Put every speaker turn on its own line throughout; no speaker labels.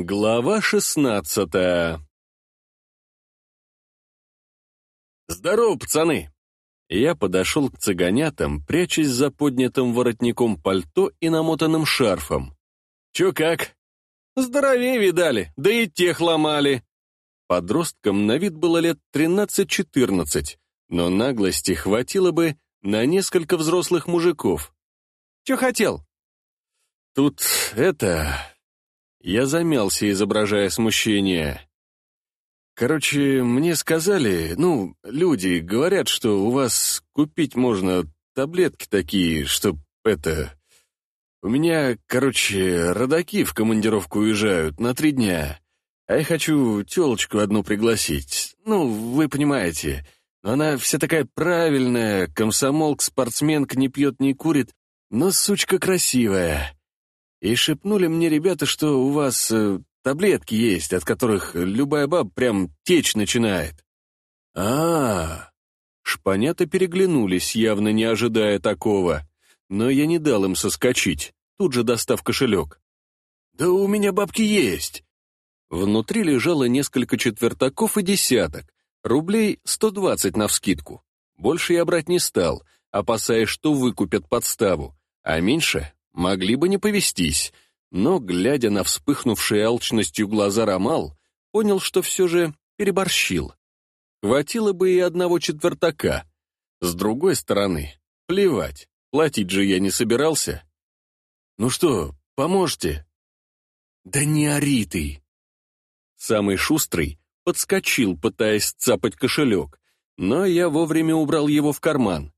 Глава шестнадцатая «Здорово, пацаны!» Я подошел к цыганятам, прячась за поднятым воротником пальто и намотанным шарфом. «Чё как?» «Здоровее видали, да и тех ломали!» Подросткам на вид было лет тринадцать-четырнадцать, но наглости хватило бы на несколько взрослых мужиков. «Чё хотел?» «Тут это...» Я замялся, изображая смущение. Короче, мне сказали, ну, люди говорят, что у вас купить можно таблетки такие, чтоб это... У меня, короче, родаки в командировку уезжают на три дня, а я хочу телочку одну пригласить. Ну, вы понимаете, она вся такая правильная, комсомолк, спортсменка, не пьет, не курит, но сучка красивая. И шепнули мне ребята, что у вас э, таблетки есть, от которых любая баба прям течь начинает. а, -а, -а. Шпанята переглянулись, явно не ожидая такого. Но я не дал им соскочить, тут же достав кошелек. «Да у меня бабки есть!» Внутри лежало несколько четвертаков и десяток, рублей 120 навскидку. Больше я брать не стал, опасаясь, что выкупят подставу, а меньше могли бы не повестись, но, глядя на вспыхнувшие алчностью глаза Ромал, понял, что все же переборщил. Хватило бы и одного четвертака. С другой стороны, плевать, платить же я не собирался. «Ну что, поможете?» «Да не ори ты!» Самый шустрый подскочил, пытаясь цапать кошелек, но я вовремя убрал его в карман.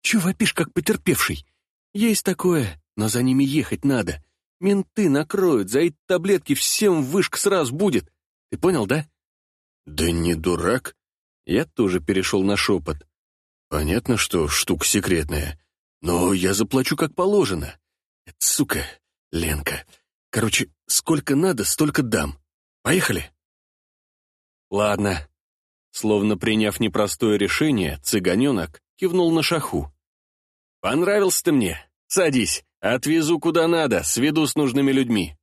«Чего вопишь, как потерпевший? Есть такое, но за ними ехать надо. Менты накроют, за эти таблетки всем вышка сразу будет. Ты понял, да? Да не дурак. Я тоже перешел на шепот. Понятно, что штука секретная, но я заплачу как положено. Это, сука, Ленка. Короче, сколько надо, столько дам. Поехали? Ладно. Словно приняв непростое решение, цыганенок кивнул на шаху. Понравился ты мне? Садись. Отвезу куда надо, сведу с нужными людьми.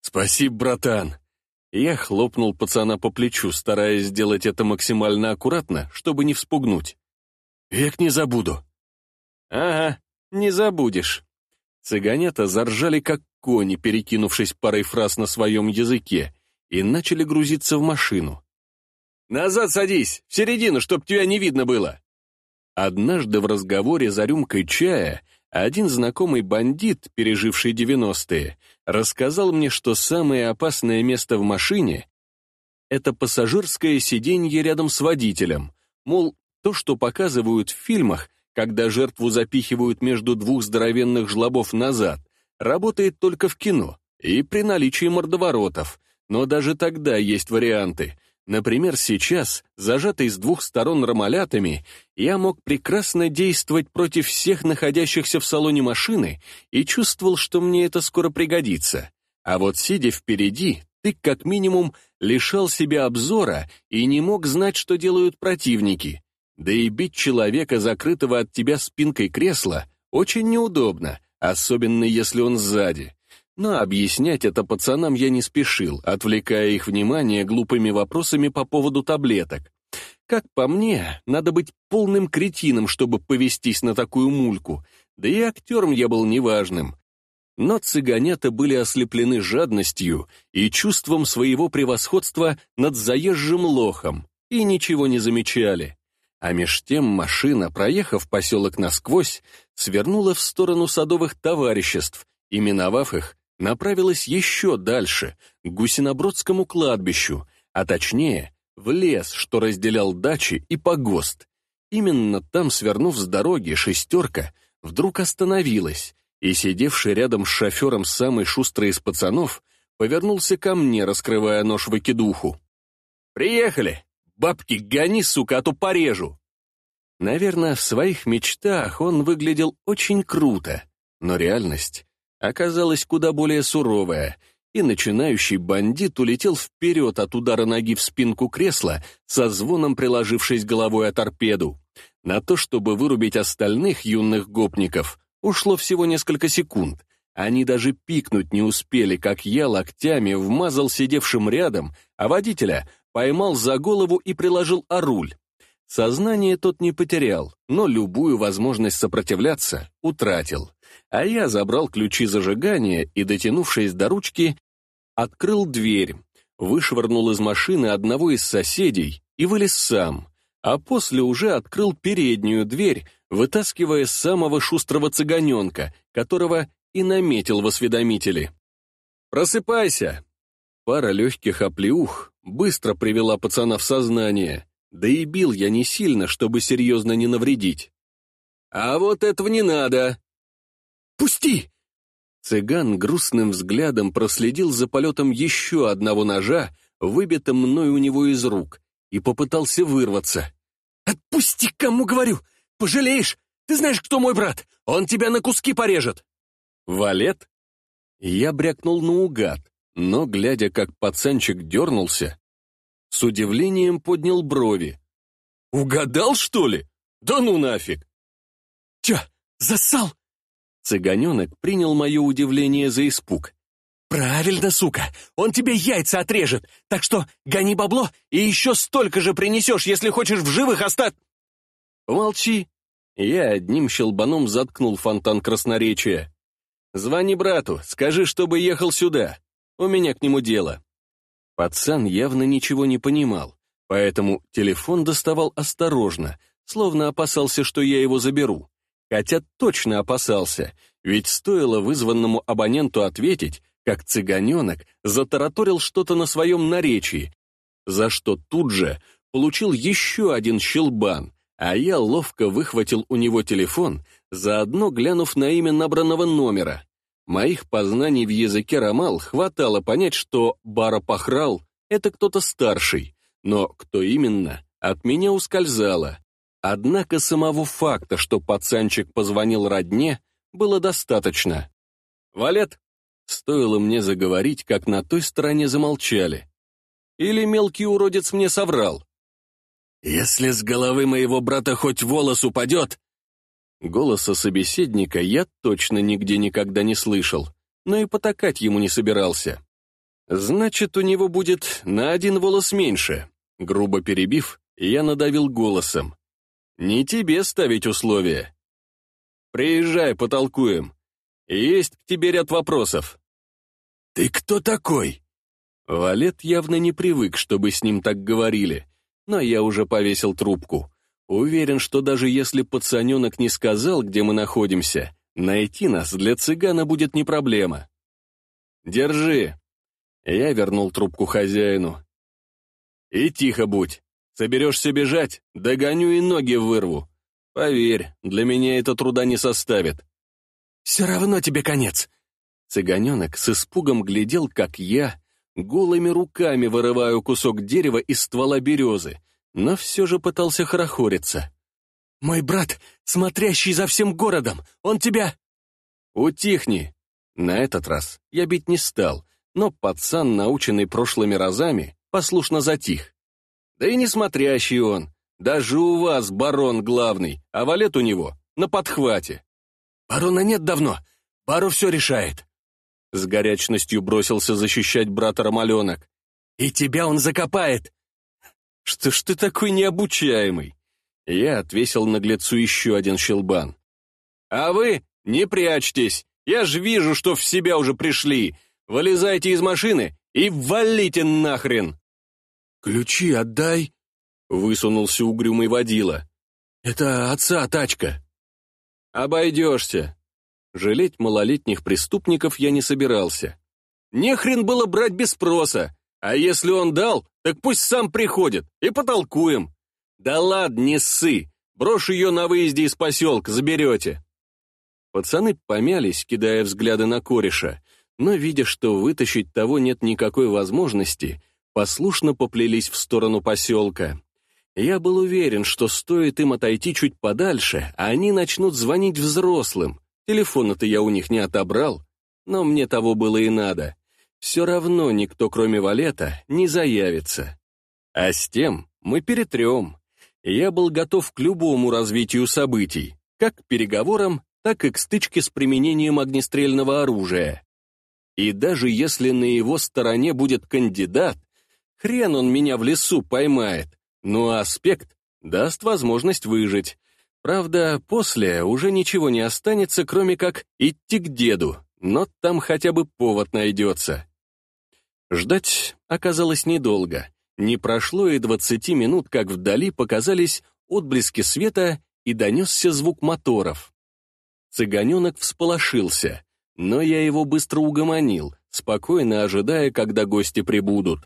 Спасибо, братан. Я хлопнул пацана по плечу, стараясь сделать это максимально аккуратно, чтобы не вспугнуть. Век не забуду. Ага, не забудешь. Цыганята заржали, как кони, перекинувшись парой фраз на своем языке, и начали грузиться в машину. «Назад садись, в середину, чтоб тебя не видно было!» Однажды в разговоре за рюмкой чая один знакомый бандит, переживший 90-е, рассказал мне, что самое опасное место в машине — это пассажирское сиденье рядом с водителем, мол, то, что показывают в фильмах, когда жертву запихивают между двух здоровенных жлобов назад, работает только в кино и при наличии мордоворотов, но даже тогда есть варианты — Например, сейчас, зажатый с двух сторон ромалятами, я мог прекрасно действовать против всех находящихся в салоне машины и чувствовал, что мне это скоро пригодится. А вот сидя впереди, ты как минимум лишал себя обзора и не мог знать, что делают противники. Да и бить человека, закрытого от тебя спинкой кресла, очень неудобно, особенно если он сзади. Но объяснять это пацанам я не спешил, отвлекая их внимание глупыми вопросами по поводу таблеток. Как по мне, надо быть полным кретином, чтобы повестись на такую мульку, да и актером я был неважным. Но цыганята были ослеплены жадностью и чувством своего превосходства над заезжим лохом, и ничего не замечали. А меж тем машина, проехав поселок насквозь, свернула в сторону садовых товариществ и, миновав их, направилась еще дальше, к Гусинобродскому кладбищу, а точнее, в лес, что разделял дачи и погост. Именно там, свернув с дороги, шестерка вдруг остановилась, и сидевший рядом с шофером самый шустрый из пацанов повернулся ко мне, раскрывая нож в окидуху. «Приехали! Бабки, гони, сука, а то порежу!» Наверное, в своих мечтах он выглядел очень круто, но реальность оказалась куда более суровая, и начинающий бандит улетел вперед от удара ноги в спинку кресла, со звоном приложившись головой о торпеду. На то, чтобы вырубить остальных юных гопников, ушло всего несколько секунд, Они даже пикнуть не успели, как я локтями вмазал сидевшим рядом, а водителя поймал за голову и приложил о руль. Сознание тот не потерял, но любую возможность сопротивляться утратил. А я забрал ключи зажигания и, дотянувшись до ручки, открыл дверь, вышвырнул из машины одного из соседей и вылез сам, а после уже открыл переднюю дверь, вытаскивая самого шустрого цыганенка, которого и наметил в осведомителе. «Просыпайся!» Пара легких оплеух быстро привела пацана в сознание, да и бил я не сильно, чтобы серьезно не навредить. «А вот этого не надо!» «Пусти!» Цыган грустным взглядом проследил за полетом еще одного ножа, выбитым мной у него из рук, и попытался вырваться. «Отпусти, кому говорю! Пожалеешь! Ты знаешь, кто мой брат! Он тебя на куски порежет!» «Валет?» Я брякнул наугад, но, глядя, как пацанчик дернулся, с удивлением поднял брови. «Угадал, что ли? Да ну нафиг!» «Чё, засал?» Цыганенок принял мое удивление за испуг. «Правильно, сука! Он тебе яйца отрежет! Так что гони бабло и еще столько же принесешь, если хочешь в живых остаться!» «Молчи!» Я одним щелбаном заткнул фонтан красноречия. «Звони брату, скажи, чтобы ехал сюда. У меня к нему дело». Пацан явно ничего не понимал, поэтому телефон доставал осторожно, словно опасался, что я его заберу. Хотя точно опасался, ведь стоило вызванному абоненту ответить, как цыганенок затараторил что-то на своем наречии, за что тут же получил еще один щелбан, а я ловко выхватил у него телефон, заодно глянув на имя набранного номера. Моих познаний в языке ромал хватало понять, что Барапахрал — это кто-то старший, но кто именно, от меня ускользало. Однако самого факта, что пацанчик позвонил родне, было достаточно. «Валет!» Стоило мне заговорить, как на той стороне замолчали. Или мелкий уродец мне соврал. «Если с головы моего брата хоть волос упадет, Голоса собеседника я точно нигде никогда не слышал, но и потакать ему не собирался. «Значит, у него будет на один волос меньше», — грубо перебив, я надавил голосом. «Не тебе ставить условия. Приезжай, потолкуем. Есть к тебе ряд вопросов». «Ты кто такой?» Валет явно не привык, чтобы с ним так говорили, но я уже повесил трубку. Уверен, что даже если пацаненок не сказал, где мы находимся, найти нас для цыгана будет не проблема. Держи. Я вернул трубку хозяину. И тихо будь. Соберешься бежать, догоню и ноги вырву. Поверь, для меня это труда не составит. Все равно тебе конец. Цыганенок с испугом глядел, как я голыми руками вырываю кусок дерева из ствола березы, но все же пытался хорохориться. «Мой брат, смотрящий за всем городом, он тебя...» «Утихни!» На этот раз я бить не стал, но пацан, наученный прошлыми разами, послушно затих. Да и не смотрящий он. Даже у вас барон главный, а валет у него на подхвате. «Барона нет давно, бару все решает», с горячностью бросился защищать брата Ромаленок. «И тебя он закопает! «Что ж ты такой необучаемый?» Я отвесил наглецу еще один щелбан. «А вы не прячьтесь! Я ж вижу, что в себя уже пришли! Вылезайте из машины и валите нахрен!» «Ключи отдай!» — высунулся угрюмый водила. «Это отца тачка!» «Обойдешься!» Жалеть малолетних преступников я не собирался. Не хрен было брать без спроса, а если он дал, так пусть сам приходит, и потолкуем. Да ладно, не ссы, брошу ее на выезде из поселка, заберете. Пацаны помялись, кидая взгляды на кореша, но, видя, что вытащить того нет никакой возможности, послушно поплелись в сторону поселка. Я был уверен, что стоит им отойти чуть подальше, а они начнут звонить взрослым. Телефона-то я у них не отобрал, но мне того было и надо все равно никто, кроме Валета, не заявится. А с тем мы перетрем. Я был готов к любому развитию событий, как к переговорам, так и к стычке с применением огнестрельного оружия. И даже если на его стороне будет кандидат, хрен он меня в лесу поймает, но аспект даст возможность выжить. Правда, после уже ничего не останется, кроме как идти к деду, но там хотя бы повод найдется. Ждать оказалось недолго. Не прошло и двадцати минут, как вдали показались отблески света и донесся звук моторов. Цыганенок всполошился, но я его быстро угомонил, спокойно ожидая, когда гости прибудут.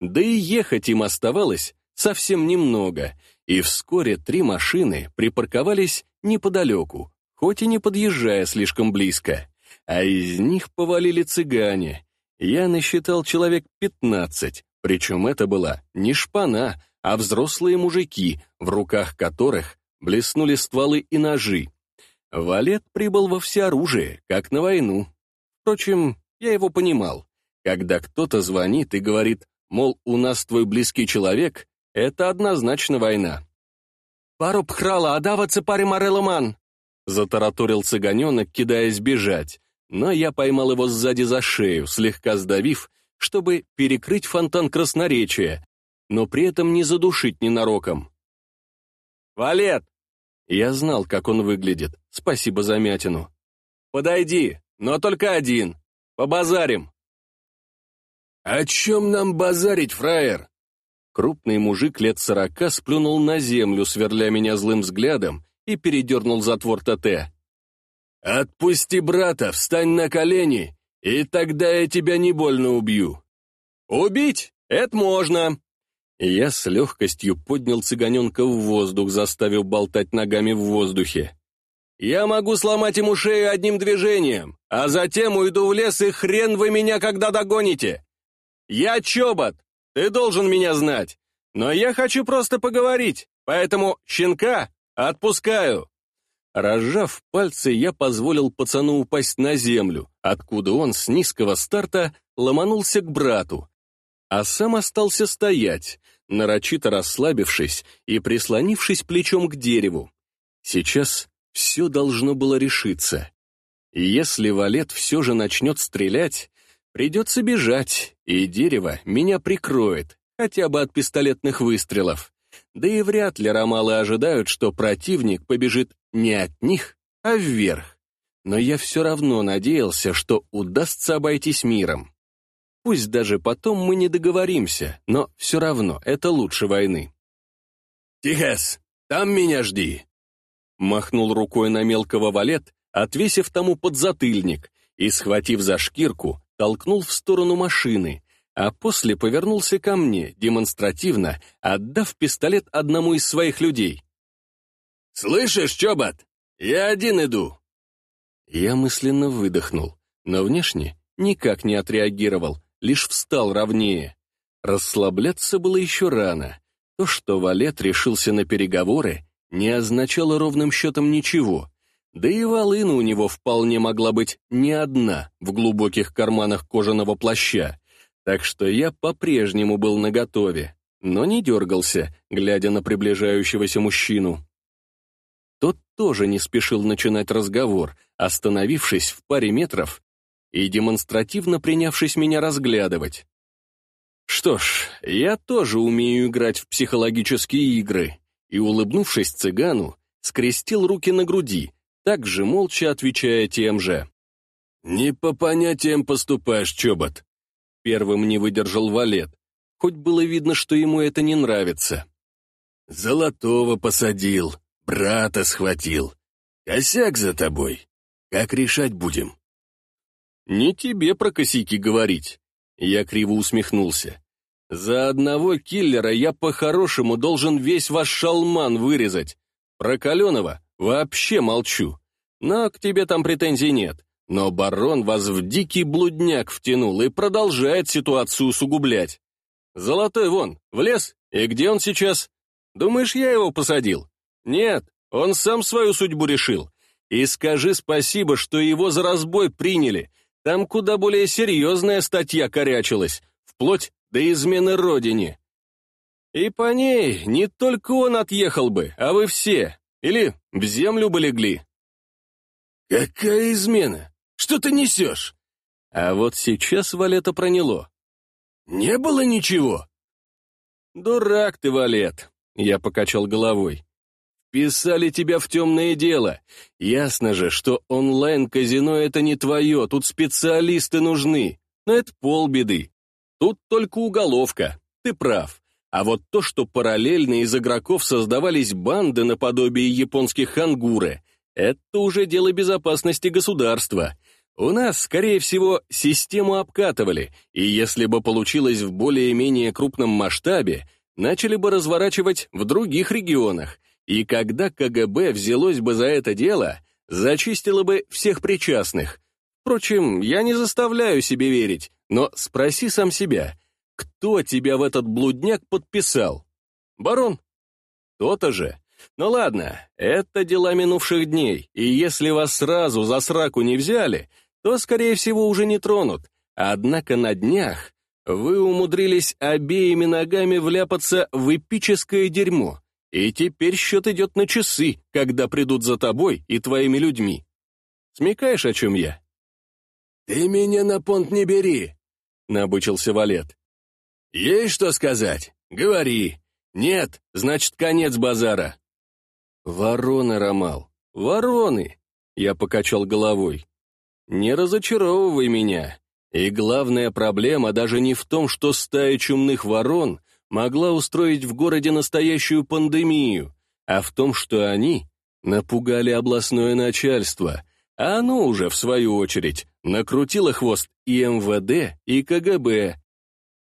Да и ехать им оставалось совсем немного, и вскоре три машины припарковались неподалеку, хоть и не подъезжая слишком близко, а из них повалили цыгане. Я насчитал человек пятнадцать, причем это была не шпана, а взрослые мужики, в руках которых блеснули стволы и ножи. Валет прибыл во всеоружие, как на войну. Впрочем, я его понимал. Когда кто-то звонит и говорит, мол, у нас твой близкий человек, это однозначно война. «Пару пхрала, адава пари мареломан!» Затараторил цыганенок, кидаясь бежать, но я поймал его сзади за шею, слегка сдавив, чтобы перекрыть фонтан красноречия, но при этом не задушить ненароком. «Валет, я знал, как он выглядит. Спасибо за мятину. «Подойди, но только один. Побазарим». «О чем нам базарить, фраер?» Крупный мужик лет сорока сплюнул на землю, сверля меня злым взглядом, и передернул затвор ТТ. «Отпусти брата, встань на колени, и тогда я тебя не больно убью». «Убить? Это можно!» Я с легкостью поднял цыганенка в воздух, заставив болтать ногами в воздухе. «Я могу сломать ему шею одним движением, а затем уйду в лес, и хрен вы меня когда догоните! Я Чобот, ты должен меня знать, но я хочу просто поговорить, поэтому щенка отпускаю!» Разжав пальцы, я позволил пацану упасть на землю, откуда он с низкого старта ломанулся к брату, а сам остался стоять, нарочито расслабившись и прислонившись плечом к дереву. Сейчас все должно было решиться. Если валет все же начнет стрелять, придется бежать, и дерево меня прикроет, хотя бы от пистолетных выстрелов. Да и вряд ли ромалы ожидают, что противник побежит не от них, а вверх. Но я все равно надеялся, что удастся обойтись миром. Пусть даже потом мы не договоримся, но все равно это лучше войны. «Тихес, там меня жди!» Махнул рукой на мелкого валет, отвесив тому подзатыльник, и, схватив за шкирку, толкнул в сторону машины, а после повернулся ко мне, демонстративно, отдав пистолет одному из своих людей. «Слышишь, Чобот? Я один иду!» Я мысленно выдохнул, но внешне никак не отреагировал, лишь встал ровнее. Расслабляться было еще рано. То, что Валет решился на переговоры, не означало ровным счетом ничего. Да и волына у него вполне могла быть не одна в глубоких карманах кожаного плаща, так что я по-прежнему был наготове, но не дергался, глядя на приближающегося мужчину. Тот тоже не спешил начинать разговор, остановившись в паре метров и демонстративно принявшись меня разглядывать. Что ж, я тоже умею играть в психологические игры, и, улыбнувшись цыгану, скрестил руки на груди, также молча отвечая тем же. «Не по понятиям поступаешь, чобот!» Первым не выдержал Валет, хоть было видно, что ему это не нравится. «Золотого посадил, брата схватил. Косяк за тобой. Как решать будем?» «Не тебе про косяки говорить», — я криво усмехнулся. «За одного киллера я по-хорошему должен весь ваш шалман вырезать. Про Каленова вообще молчу. Но к тебе там претензий нет. Но барон вас в дикий блудняк втянул и продолжает ситуацию усугублять. Золотой вон, в лес, и где он сейчас? Думаешь, я его посадил? Нет, он сам свою судьбу решил. И скажи спасибо, что его за разбой приняли, там куда более серьезная статья корячилась, вплоть до измены родине. И по ней не только он отъехал бы, а вы все, или в землю бы легли. «Какая измена? Что ты несешь?» А вот сейчас Валета проняло. «Не было ничего?» «Дурак ты, Валет!» — я покачал головой. «Писали тебя в темное дело. Ясно же, что онлайн-казино — это не твое, тут специалисты нужны. Но это полбеды. Тут только уголовка, ты прав. А вот то, что параллельно из игроков создавались банды наподобие японских хангуры, это уже дело безопасности государства. У нас, скорее всего, систему обкатывали, и если бы получилось в более-менее крупном масштабе, начали бы разворачивать в других регионах, и когда КГБ взялось бы за это дело, зачистило бы всех причастных. Впрочем, я не заставляю себе верить, но спроси сам себя, кто тебя в этот блудняк подписал? Барон? То-то же. Ну ладно, это дела минувших дней, и если вас сразу за сраку не взяли, то, скорее всего, уже не тронут. Однако на днях вы умудрились обеими ногами вляпаться в эпическое дерьмо, и теперь счет идет на часы, когда придут за тобой и твоими людьми. Смекаешь, о чем я? «Ты меня на понт не бери», — набычился Валет. «Есть что сказать? Говори. Нет, значит, конец базара». «Вороны, Ромал, вороны!» Я покачал головой. «Не разочаровывай меня. И главная проблема даже не в том, что стая чумных ворон могла устроить в городе настоящую пандемию, а в том, что они напугали областное начальство, а оно уже, в свою очередь, накрутило хвост и МВД, и КГБ.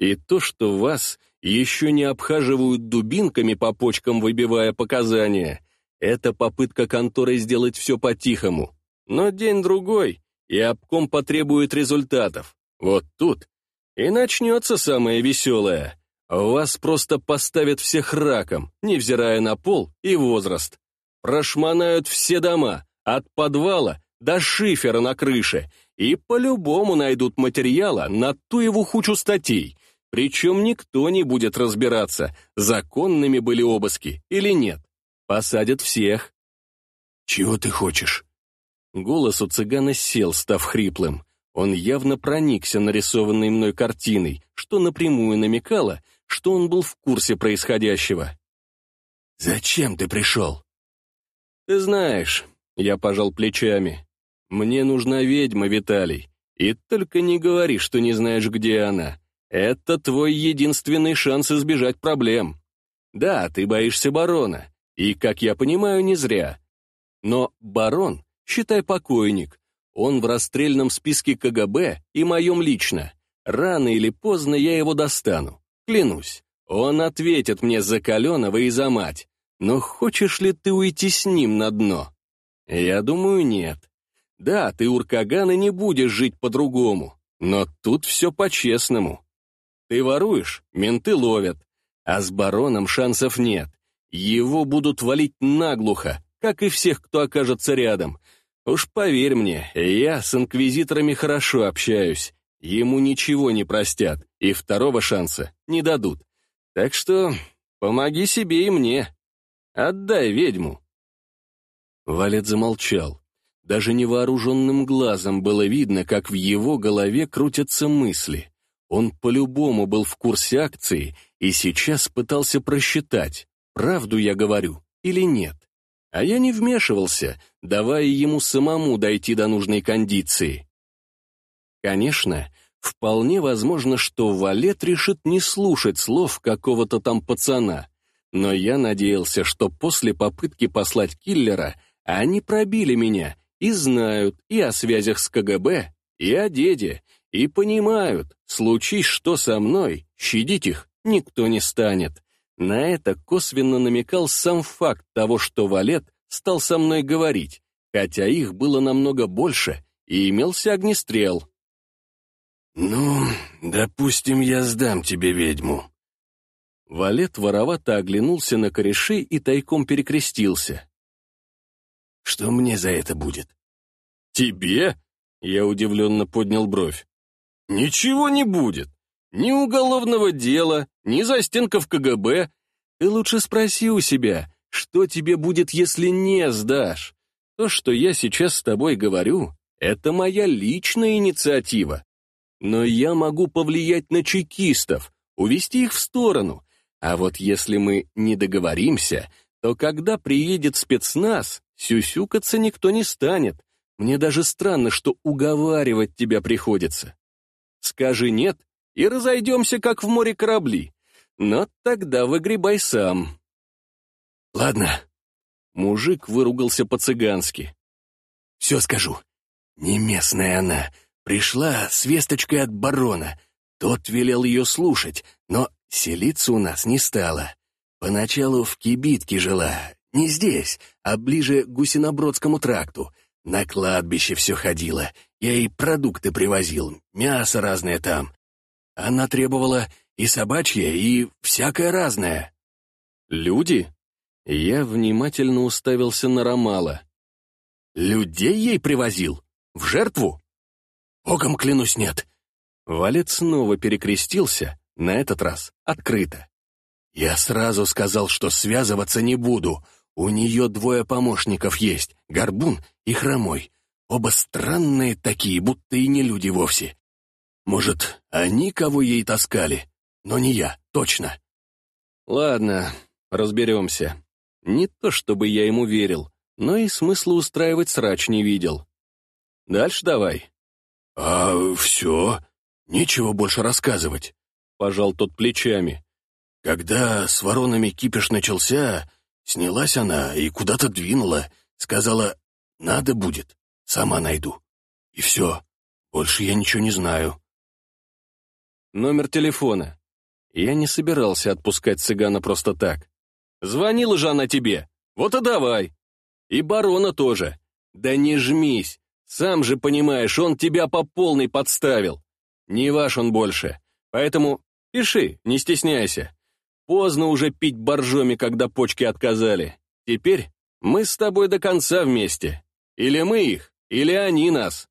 И то, что вас еще не обхаживают дубинками по почкам, выбивая показания, это попытка конторы сделать все по-тихому. Но день-другой, и обком потребует результатов. Вот тут и начнется самое веселое. Вас просто поставят всех раком, невзирая на пол и возраст. Прошмонают все дома, от подвала до шифера на крыше, и по-любому найдут материала на ту его хучу статей. Причем никто не будет разбираться, законными были обыски или нет. Посадят всех. «Чего ты хочешь?» Голос у цыгана сел, став хриплым. Он явно проникся нарисованной мной картиной, что напрямую намекало, что он был в курсе происходящего. «Зачем ты пришел?» «Ты знаешь», — я пожал плечами, — «мне нужна ведьма, Виталий, и только не говори, что не знаешь, где она. Это твой единственный шанс избежать проблем. Да, ты боишься барона, и, как я понимаю, не зря. Но барон, считай покойник, он в расстрельном списке КГБ и моем лично. Рано или поздно я его достану, клянусь. Он ответит мне за Каленова и за мать. Но хочешь ли ты уйти с ним на дно? Я думаю, нет. Да, ты Уркаган и не будешь жить по-другому, но тут все по-честному. Ты воруешь, менты ловят. А с бароном шансов нет. Его будут валить наглухо, как и всех, кто окажется рядом. Уж поверь мне, я с инквизиторами хорошо общаюсь. Ему ничего не простят, и второго шанса не дадут. Так что помоги себе и мне. Отдай ведьму. Валет замолчал. Даже невооруженным глазом было видно, как в его голове крутятся мысли. Он по-любому был в курсе акции и сейчас пытался просчитать, правду я говорю или нет. А я не вмешивался, давая ему самому дойти до нужной кондиции. Конечно, вполне возможно, что Валет решит не слушать слов какого-то там пацана, но я надеялся, что после попытки послать киллера они пробили меня и знают и о связях с КГБ, и о деде, и понимают, случись что со мной, щадить их никто не станет. На это косвенно намекал сам факт того, что Валет стал со мной говорить, хотя их было намного больше, и имелся огнестрел. «Ну, допустим, я сдам тебе ведьму». Валет воровато оглянулся на корешей и тайком перекрестился. «Что мне за это будет?» «Тебе?» — я удивленно поднял бровь. Ничего не будет. Ни уголовного дела, ни застенков КГБ. Ты лучше спроси у себя, что тебе будет, если не сдашь? То, что я сейчас с тобой говорю, это моя личная инициатива. Но я могу повлиять на чекистов, увести их в сторону. А вот если мы не договоримся, то когда приедет спецназ, сюсюкаться никто не станет. Мне даже странно, что уговаривать тебя приходится. Скажи «нет» и разойдемся, как в море корабли. Но тогда выгребай сам.
Ладно.
Мужик выругался по-цыгански.
Все скажу. Не местная она. Пришла с весточкой от барона. Тот велел ее слушать, но селиться у нас не стала. Поначалу в кибитке жила. Не здесь, а ближе к Гусинобродскому тракту. На кладбище все ходила. Я ей продукты привозил, мясо разное там. Она требовала и собачье, и всякое разное.
Люди? Я внимательно уставился на Ромала.
Людей ей привозил? В жертву? Богом клянусь, нет.
Валет снова перекрестился, на этот раз открыто.
Я сразу сказал, что связываться не буду. У нее двое помощников есть, Горбун и Хромой. Оба странные такие, будто и не люди вовсе. Может, они кого ей таскали? Но не я, точно.
Ладно, разберемся. Не то чтобы я ему верил, но и смысла устраивать срач не видел. Дальше давай.
А все, нечего больше рассказывать.
Пожал тот плечами.
Когда с воронами кипиш начался, снялась она и куда-то двинула. Сказала, надо будет, сама найду. И все, больше я ничего не знаю.
Номер телефона. Я не собирался отпускать цыгана просто так. Звонила же она тебе. Вот и давай. И барона тоже. Да не жмись. Сам же понимаешь, он тебя по полной подставил. Не ваш он больше. Поэтому пиши, не стесняйся. Поздно уже пить боржоми, когда почки отказали. Теперь мы с тобой до конца вместе. Или мы их, или они нас.